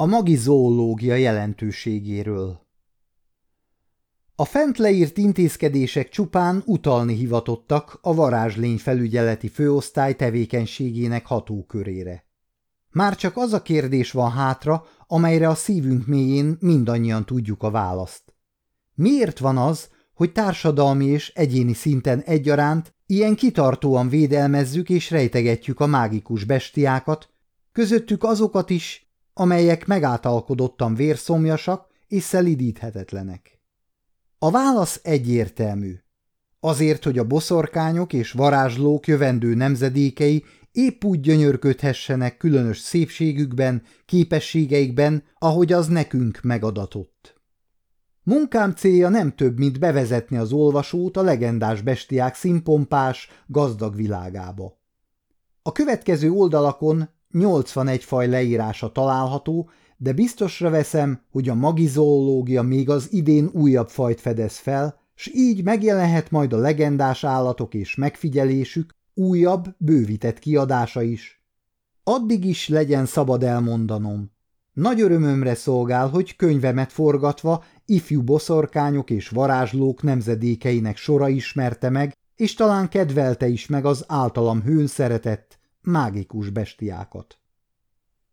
A magizoológia jelentőségéről A fent leírt intézkedések csupán utalni hivatottak a varázslény felügyeleti főosztály tevékenységének hatókörére. Már csak az a kérdés van hátra, amelyre a szívünk mélyén mindannyian tudjuk a választ. Miért van az, hogy társadalmi és egyéni szinten egyaránt ilyen kitartóan védelmezzük és rejtegetjük a mágikus bestiákat, közöttük azokat is, amelyek megáltalkodottan vérszomjasak és szelidíthetetlenek. A válasz egyértelmű. Azért, hogy a boszorkányok és varázslók jövendő nemzedékei épp úgy gyönyörködhessenek különös szépségükben, képességeikben, ahogy az nekünk megadatott. Munkám célja nem több, mint bevezetni az olvasót a legendás bestiák színpompás, gazdag világába. A következő oldalakon 81 faj leírása található, de biztosra veszem, hogy a magizoológia még az idén újabb fajt fedez fel, s így megjelenhet majd a legendás állatok és megfigyelésük újabb, bővített kiadása is. Addig is legyen szabad elmondanom. Nagy örömömre szolgál, hogy könyvemet forgatva ifjú boszorkányok és varázslók nemzedékeinek sora ismerte meg, és talán kedvelte is meg az általam hőn szeretett, mágikus bestiákat.